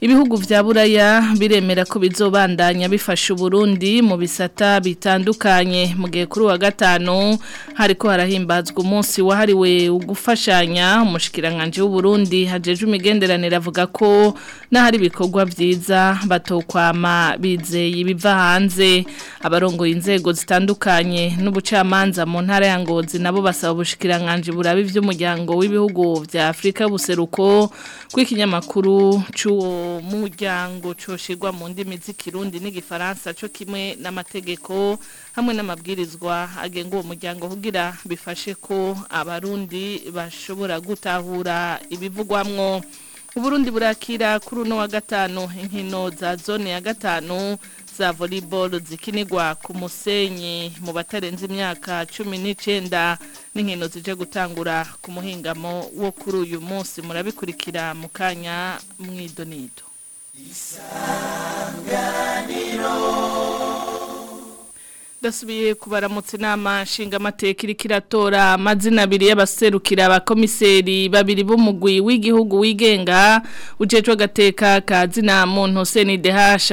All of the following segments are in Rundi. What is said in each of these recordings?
ibihugu vya buraya biremera ko bizobandanya bifasha Burundi mu bisata bitandukanye mu gihe kuri wa gatano hariko harahimbazwa umunsi wahariwe ugufashanya umushikiranganje w'u Burundi hajeje imigenderanire avuga ko n'ahari ibikorwa vyiza batokwama bizeye ibiva hanze abarongo inzego zitandukanye n'ubucamanza mu ntara ya ngozi nabo basaba ubushikiranganje buraba iby'umuryango w'ibihugu bya Afurika buseruko kw'ikinyamakuru cy'uwo muryango coshirwa mu ndimi z'ikirundi n'igifaransa cyo kimwe n'amategeko hamwe n'amabwirizwa agenga uwo muryango kugira bifashe ko abarundi bashobora gutahura ibivugwamwo Uburundi burakira kuri uno wa gatanu inkino za zone ya gatanu za volleyball zikinigwa ku musenyi mu batarenze imyaka cumi n'icyenda n'inkino zije gutangura ku muhingamo wo kuri uyu munsi murabikurikira mukanya kanya mwidonido isanganiro dasubiye kubaramutse inama nshingamateka iri kiratora amazina abiri y'abaserukira abakomiseri babiri b'umugwi w'igihugu wigenga ucecwe agateka kazina muntu seni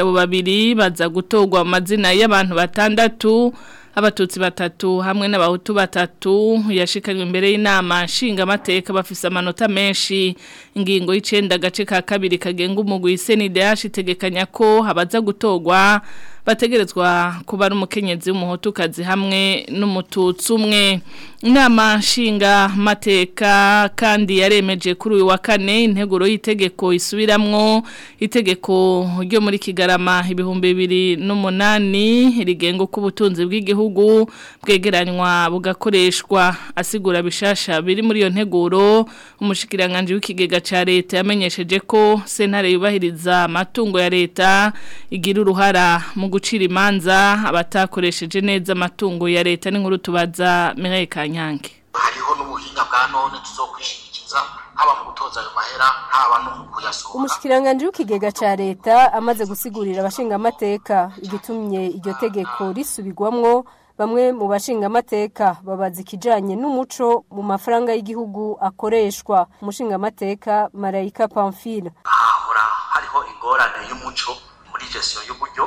abo babiri baza gutorwa amazina y'abantu batandatu abatutsi batatu hamwe n'abahutu batatu yashikanywe imbere y'inama nshingamateka bafise amanota menshi ingingo y'icenda gace ka kabiri kagenga umugwi seni dehasha itegekanya ko habaza gutorwa bategerezwa kuba ari umukenyezi w'umuhutukazi hamwe n'umututsi umwe inama nshinga mateka kandi yaremeje kuri uyu wa kane integuro y'itegeko isubiramwo itegeko ryo muri kigarama ibihumbi bibiri n'umunani rigenga uko ubutunzi bw'igihugu bwegeranywa bugakoreshwa asigura bishasha biri muri iyo nteguro umushikiranganje w'ikigega cya leta yamenyesheje ko Senare yubahiriza amatungo ya leta igira uruhara mu gucira imanza abatakoresheje neza amatungo ya leta n'inkuru tubaza mirekanye nyange hariho n'ubuhinga bwa none tuzokwishyikiza haba mu gutoza ayo mahera haba no mu kuyasohora umushyikirangantego w'ikigega cya leta amaze gusigurira abashingamateka igitumye iryo tegeko risubigwamo bamwe mu bashingamateka babaza ikijyanye n'umuco mu mafaranga y'igihugu akoreshwa umushingamateka marayika pamfile ahahora hariho ingorane y'umuco muri gesiyo y'uburyo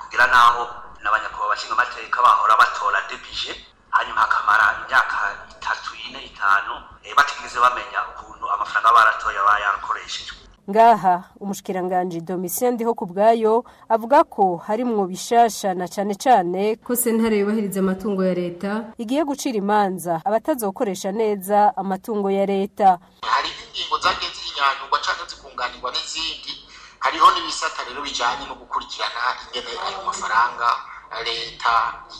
kugira n'aho n'abanyakuba bashingamateka bahora batora debije hanyuma hakamara imyaka itatu ine itanu batigeze bamenya ukuntu amafaranga baratoye bayakoreshejwe ngaha umushikiranganji domitien ndiho ku bwayo avuga ko hari mwo bishasha na cyane cyane ko sentare yubahiriza amatungo ya leta igiye gucira imanza abatazokoresha neza amatungo ya leta hari ingingo zagiye zinyanyurwa cyangwa zikunganirwa n'izindi hariho n'ibisata rero bijyanye no gukurikirana ingene ayo mafaranga leta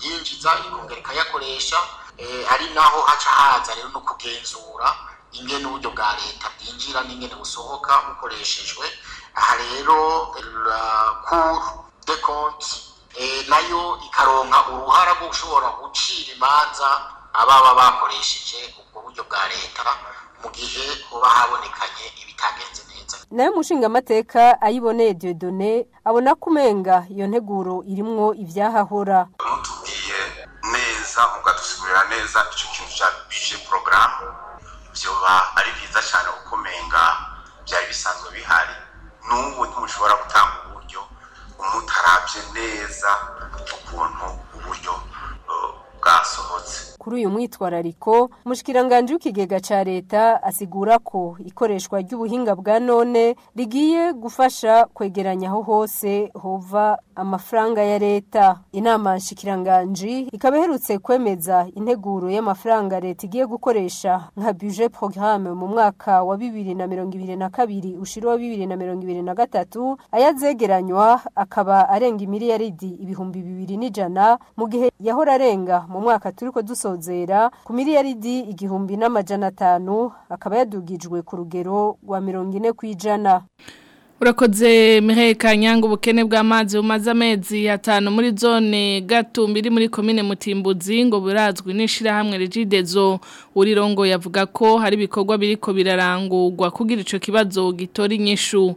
yinjiza ikongera ikayakoresha eh, ari naho haca haza rero no kugenzura ingene uburyo bwa leta bwinjira n'ingene busohoka bukoreshejwe aha rero cour de compte eh, nayo ikaronka uruhara rwo gushobora gucira imanza ababa bakoresheje ubwo buryo bwa leta mu gihe hoba habonekanye ibitagenze neza nayo umushingamateka ayiboneye diodone abona ko umenga iyo nteguro irimwo ibyahahora ntutubwiye neza ukadusigurira neza icyo kintu cya bije porogaramu byoba ari byiza cyane kuko umenga byari bisanzwe bihari n'ubu ntimushobora gutanga uburyo umutarabye neza ukuntu uburyo bwasohotse kuri uyu mwitwarariko umushikiranganji w'ikigega ca leta asigura ko ikoreshwa ry'ubuhinga bwa none rigiye gufasha kwegeranya aho hose hova amafaranga ya leta inama nshikiranganji ikaba iherutse kwemeza integuro y'amafaranga leta igiye gukoresha nka budget programme mu mwaka wa bibiri na mirongo ibiri na kabiri wa bibiri na mirongo ibiri na gatatu ayazegeranywa akaba arenga miliyaridi ibihumbi bibiri n'ijana mu gihe yahora arenga mu mwaka turiko dusonzera ku miliyaridi igihumbi n'amajana atanu akaba yadugijwe ku rugero rwa mirongo ine ijana. urakoze miheka nyanga ubukene bw'amazi bumaze mezi atanu muri zone Gatu iri muri komine mutimbuzi ngo burazwi n'ishyirahamwe rigidezo urirongo yavuga ko hari ibikorwa biriko birarangurwa kugira icyo kibazo gitori inyishu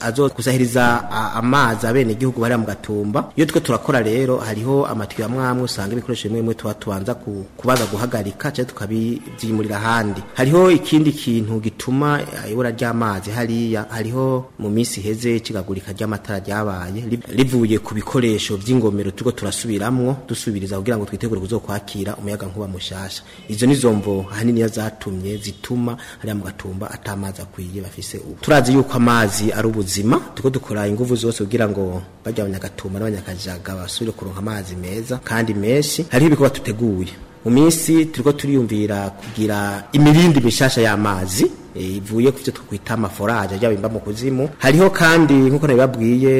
azokusahiriza amazi abene igihugu bari mu gatumba iyo twe turakora rero hariho amatiyo amwe amwe usanga ibikoresho bimwe bimwe tuba tubanza kubaza guhagarika cyangwa tukabibyimurira ahandi hariho ikindi kintu gituma eh, ibura ry'amazi hariya hariho mu minsi heze ikigagurika ry'amatara ryabaye rivuye ku bikoresho by'ingomero turiko turasubiramwo dusubiriza kugira ngo twitegure kuzokwakira umuyaga nkuba mushasha izo ni zombo ahanini yazatumye zituma hariya mu gatumba atamazi akwiye bafise ubu turazi yuko amazi ari ubuzima tuko dukora ingufu zose kugira ngo bajya abanyagatuma n'abanyakajaga basubire kuronka amazi meza kandi menshi hariho ibikorwa tuteguye mu minsi turiko turiyumvira kugira imirindi mishasha y'amazi eh, ivuye ku byo twakwita amaforaje ajya bimba mu kuzimu hariho kandi nk'uko nabibabwiye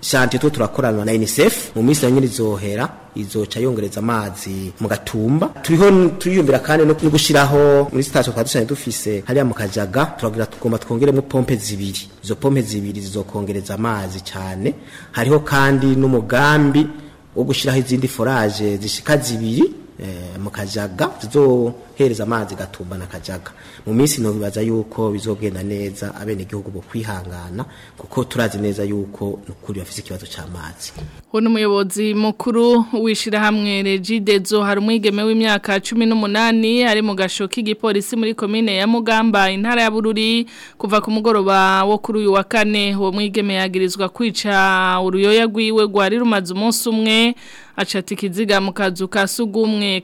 shanti eh, two turakorana na UNICEF mu minsi nyine izohera izoca yongereza amazi mu gatumba turiho turiyumvira kandi no gushiraho muri station kwa dushanye dufise hariya mu kajaga turagira tugomba twongeremo pompe zibiri izo pompe zibiri zizokongereza amazi cyane hariho kandi n'umugambi wo gushyiraho izindi foraje zishika zibiri Eh, mu kajaga tuzohereza amazi gatumba na kajaga mu minsi ntubibaza yuko bizogenda neza abenegihugu bo kwihangana kuko turazi neza yuko nukuri bafite ikibazo cy'amazi ni umuyobozi mukuru wishira w'ishyirahamwe regidezo hari umwigeme w'imyaka cumi n'umunani ari mu gasho igipolisi muri komine ya mugamba intara ya bururi kuva ku mugoroba wo kuri uyu wa kane uwo mwigeme yagirizwa kwica uruyoya rwiwe rwari rumaze umunsi umwe acata ikiziga mu kazu ka sugumwe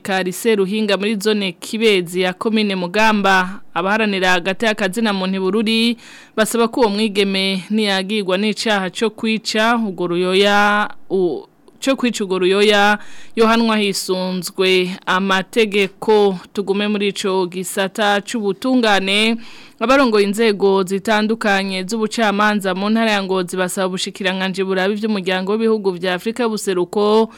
muri zone kibezi ya komine mugamba abaharanira hagati y'akazina mu ntibururi basaba ko uwo mwigeme ntiyagirwa n'icyaha cyo kwica ubwo ruyoya cyo kwica urwo ruyoya yohanwa hisunzwe amategeko tugume muri icyo gisata cy'ubutungane abarongoye inzego zitandukanye z'ubucamanza mu ntara ya ngozi basaba ubushikiranganje burabe by'umuryango w'ibihugu bya Afrika buseruko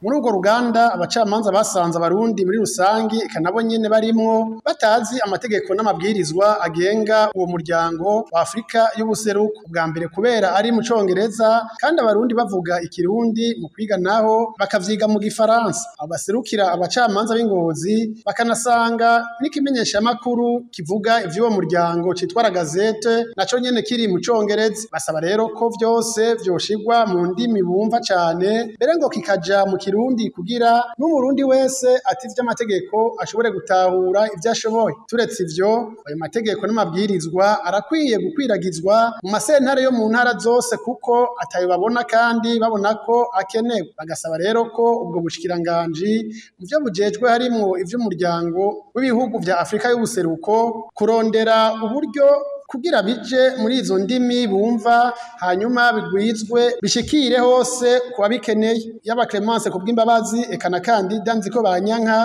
muri urwo ruganda abacamanza basanze abarundi muri rusange nabo nyine barimo batazi amategeko n'amabwirizwa agenga uwo muryango wa Afrika y'ubuseruko bwa mbere kubera ari mu congereza kandi abarundi bavuga ikirundi mu kwiga naho bakavyiga mu gifaransa abaserukira abacamanza b'ingozi bakanasanga n'ikimenyeshamakuru kivuga ivy'uwo muryango citwa la gazete naco nyene kiri mu congereza basaba rero ko byose vyoshirwa mu ndimi bumva cane mbere ngo kikaja mu Kirundi kugira n'umurundi wese atize amategeko ashobore gutahura ibyo ashoboye turetse ibyo ayo mategeko n'amabwirizwa arakwiye gukwiragizwa mu masentare yo mu ntara zose kuko atayo babona kandi babona ko akenewe bagasaba rero ko ubwo bushikiranganji mu byo bujejwe harimwo iby’umuryango w'ibihugu bya Afrika y'ubuseruko kurondera uburyo kugira bije muri izo ndimi bumva hanyuma bigwizwe bishikire hose kubabikeneye yaba Clemence kubw'imbabazi ekana kandi danzi ko banyanka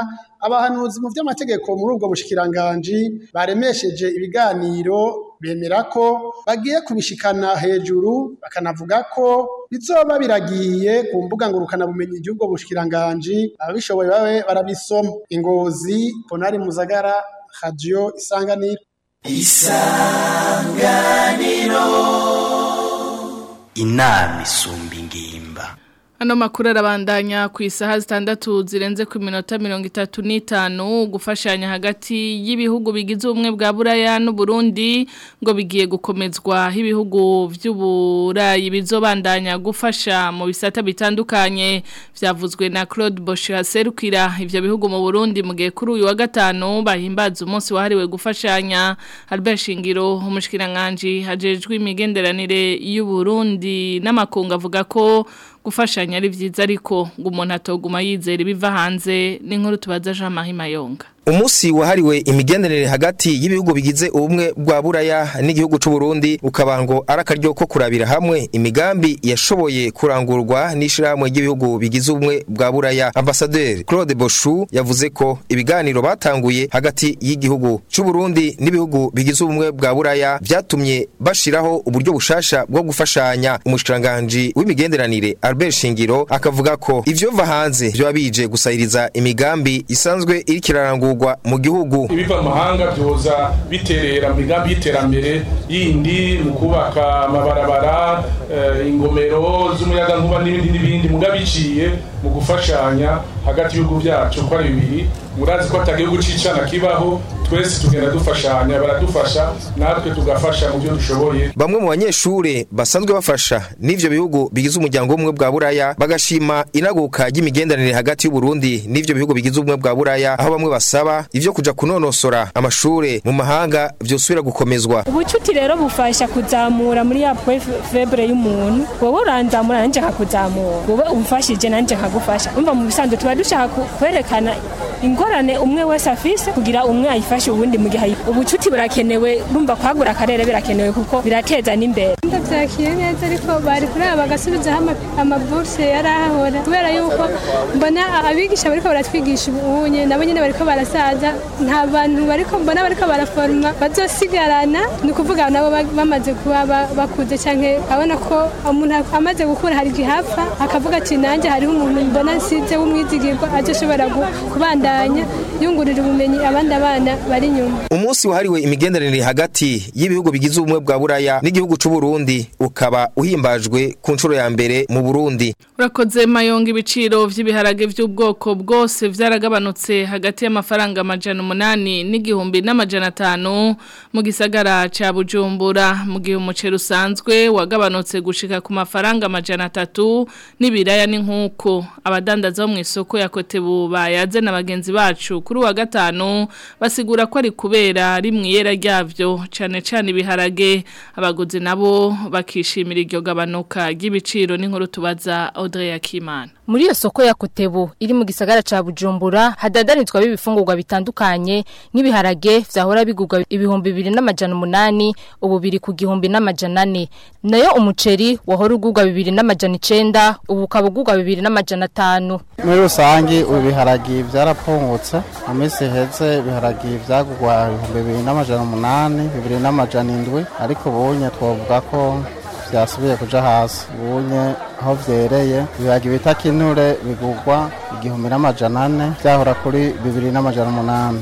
abahanuzi mu by'amategeko muri ubwo bushikiranganji baremesheje ibiganiro bemera ko bagiye kubishikana hejuru bakanavuga ko bizoba biragiye ku mbuga ngurukanabumenyi igihugu bushikiranganji ababishoboye babe barabisoma ingozi ponari muzagara radio isanganiro isanganiro inama isumba ingimba Ano makuru arabandanya ku isaha zitandatu zirenze ku minota mirongo itatu n'itanu gufashanya hagati y'ibihugu bigize ubumwe bwa buraya n'uburundi ngo bigiye gukomezwa ibihugu by'uburayi bizobandanya gufasha mu bisata bitandukanye byavuzwe na claude Bosch haserukira ibyo bihugu mu burundi mu gihe kuri uyu wa gatanu bahimbaza umunsi wahariwe gufashanya albert shingiro umushikiranganji hajejwe imigenderanire y'uburundi n'amakungu avuga ko gufashanya ari byiza ariko ngo umuntu atoguma yizera ibiva hanze ni nkuru tubaza umunsi wahariwe imigenderanire hagati y'ibihugu bigize ubumwe bwa buraya n'igihugu cy'u Burundi ukaba ngo ari ko kurabira hamwe imigambi yashoboye kurangurwa n'ishyirahamwe ry'ibihugu bigize ubumwe bwa buraya ambasaderi Claude Boshu yavuze ko ibiganiro batanguye hagati y'igihugu cy'u Burundi n'ibihugu bigize ubumwe bwa buraya byatumye bashiraho uburyo bushasha bwo gufashanya umushikiranganje w'imigenderanire Albert Shingiro akavuga ko ivyo va hanze byo bije gusayiriza imigambi isanzwe iri kirarangurwa bikorerwa mu gihugu ibiva amahanga byoza biterera migambi y'iterambere yindi mu kubaka amabarabara eh, ingomero z'umuyagankuba n'ibindi n'ibindi biciye mu gufashanya hagati y'ibihugu byacu ko ari bibiri murazi ko atagihugu cicana kibaho twese tugenda dufashanya baradufasha natwe tugafasha mu byo dushoboye bamwe mu banyeshuri basanzwe bafasha n’ibyo bihugu bigize umuryango w'ubumwe bwa buraya bagashima inaguka ry'imigenderanire hagati y'u Burundi n'ivyo bihugu bigize ubumwe bwa buraya aho bamwe basaba ibyo kujya kunonosora amashuri mu mahanga vyosubira gukomezwa ubucuti rero bufasha kuzamura muri ya febre y'umuntu wowe urandamura nanje kakuzamura wowe umfashije nanje nkagufasha umva mu bisanzwe tuba dushaka kwerekana ingorane umwe wese afise kugira umwe ayifashe ubundi mu gihe ubucuti burakenewe urumva kwagura akarere birakenewe kuko birateza n'imbere ndabyakiriye neza ariko bari kuraba bagasubizaho amaburse yari ahahora kubera yuko mbona abigisha bariko baratwigisha ubunye nabo nyine bariko barasaza nta bantu bariko mbona bariko baraforuma bazosigarana ni ukuvuga nabo bamaze kuba bakuze cyane abona ko umuntu amaze gukura hari igihe apfa akavuga ati nanjye hariho umuntu mbona nsize w'umwizigirwa aje ashobora kubandanya gushushanya yungurira ubumenyi abandi abana bari inyuma umunsi wahariwe imigenderanire hagati y'ibihugu bigize ubumwe bwa buraya n'igihugu cy'u Burundi ukaba uhimbajwe ku nshuro ya mbere mu Burundi urakoze mayonga ibiciro by'ibiharage by'ubwoko bwose byaragabanutse hagati y'amafaranga amajana umunani n'igihumbi n'amajana atanu mu gisagara cya bujumbura mu gihe umuceri usanzwe wagabanutse gushika ku mafaranga amajana atatu n'ibiraya ni nk'uko abadandaza bo mu isoko ya kotebu bayaze na bagenzi bagenzi bacu kuri wa gatanu basigura ko ari kubera rimwe yera ryabyo cyane cyane ibiharage abaguzi nabo bakishimira iryo gabanuka ry'ibiciro n'inkuru tubaza Audrey Yakimana muri iyo soko ya Kotebu iri mu gisagara ca Bujumbura hadadanitswa bibifungurwa bitandukanye nk'ibiharage vyahora bigurwa ibihumbi 218 ubu biri ku gihumbi n'amajana 4 nayo umuceri wahora ugurwa 219 ubu ukabugurwa atanu muri rusangi ubiharage byarapfu kongotse amese heze biharagiye byagugwa ibihumbi bibiri n'amajana umunani bibiri n'amajana indwi ariko ubunye twavuga ko byasubiye kuja hasi ubunye aho byereye ibihagiye bita kinure bigugwa igihumbi n'amajana ane byahora kuri bibiri n'amajana umunani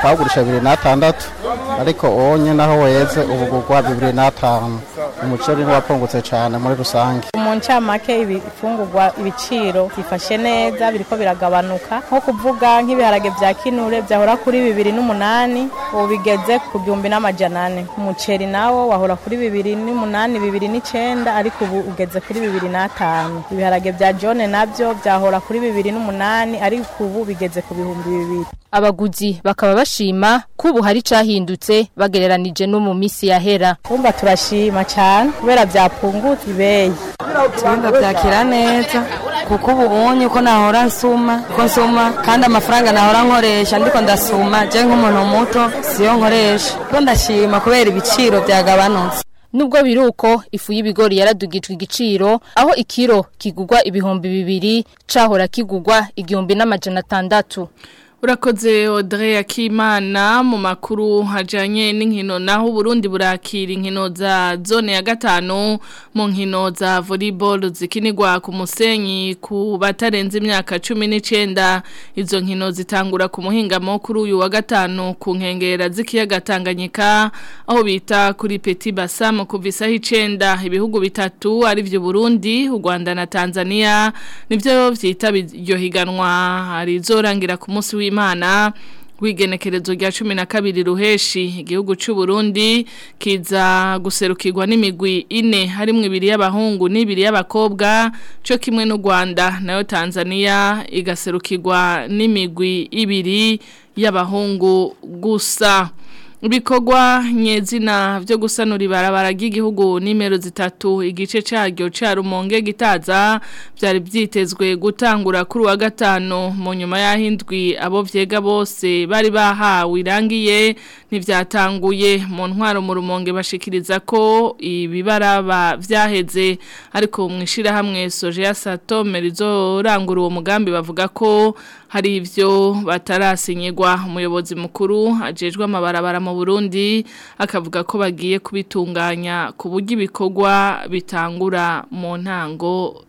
twagurisha bibiri n'atandatu ariko uwo nyine aho weze ubu kugwa bibiri n'atanu umuceri ntiwapfungutse cyane muri rusange ncamake ibifungurwa ibiciro bifashe neza biriko biragabanuka nko kuvuga nk'ibiharage vya kinure vyahora kuri bibiri n'umunani ubu ku byumbi n'amajana ane umuceri nawo wahora kuri bibiri n'umunani bibiri n'icenda ariko ubu ugeze kuri bibiri n'atanu ibiharage vya jone navyo vyahora kuri bibiri n'umunani ariko ubu bigeze ku bihumbi bibiri abaguzi bakaba bashima ko ubu hari cahindutse bagereranije no mu misi yahera kumva turashima cyane kubera byapungutse ibeyi tubanza byakira neza kuko ubu ubonye ko nahora nsuma ko nsuma kandi amafaranga nahora nkoresha ndiko ndasuma je nk'umuntu muto siyo nkoresha ko ndashima kubera ibiciro byagabanutse nubwo biri uko ifu y'ibigori yaradugijwe igiciro aho ikiro kigugwa ibihumbi bibiri cahora kigugwa igihumbi n'amajana atandatu urakoze odore akimana mu makuru hajanye n'inkino naho uburundi burakira inkino za zone ya gatanu mu nkino za volleyball zikinirwa ku musenyi ku batarenze imyaka cumi n'icyenda izo nkino zitangura ku muhingamo kuri uyu wa gatanu ku nkengera z'ikiyaga tanganyika aho bita kuri peti basa mu kuvisaho icyenda ibihugu bitatu ari byo burundi u rwanda na tanzania nibyo byitabiriye iryo higanwa hari izorangira ku munsi w'imana imana w'igenekerezo rya cumi na kabiri ruheshi igihugu cy'u Burundi kiza guserukirwa n'imigwi ine harimo ibiri y'abahungu n'ibiri y'abakobwa cyo kimwe n'u Rwanda nayo Tanzania igaserukirwa n'imigwi ibiri y'abahungu gusa ibikorwa nyezina byo gusanura ibarabara ry'igihugu nimero zitatu igice cyaryo cya rumonge gitaza byari byitezwe gutangura kuri wa gatano mu nyuma y'ahindwi abo vyega bose bari bahawe irangiye ntibyatanguye mu ntwaro mu rumonge bashikiriza ko ibibaraba byaheze ariko mu ishyirahamwe soje ya satome rizorangura uwo mugambi bavuga ko hari ibyo batarasinyirwa umuyobozi mukuru ajejwe amabarabara mu Burundi akavuga ko bagiye kubitunganya ku buryo bitangura mu ntango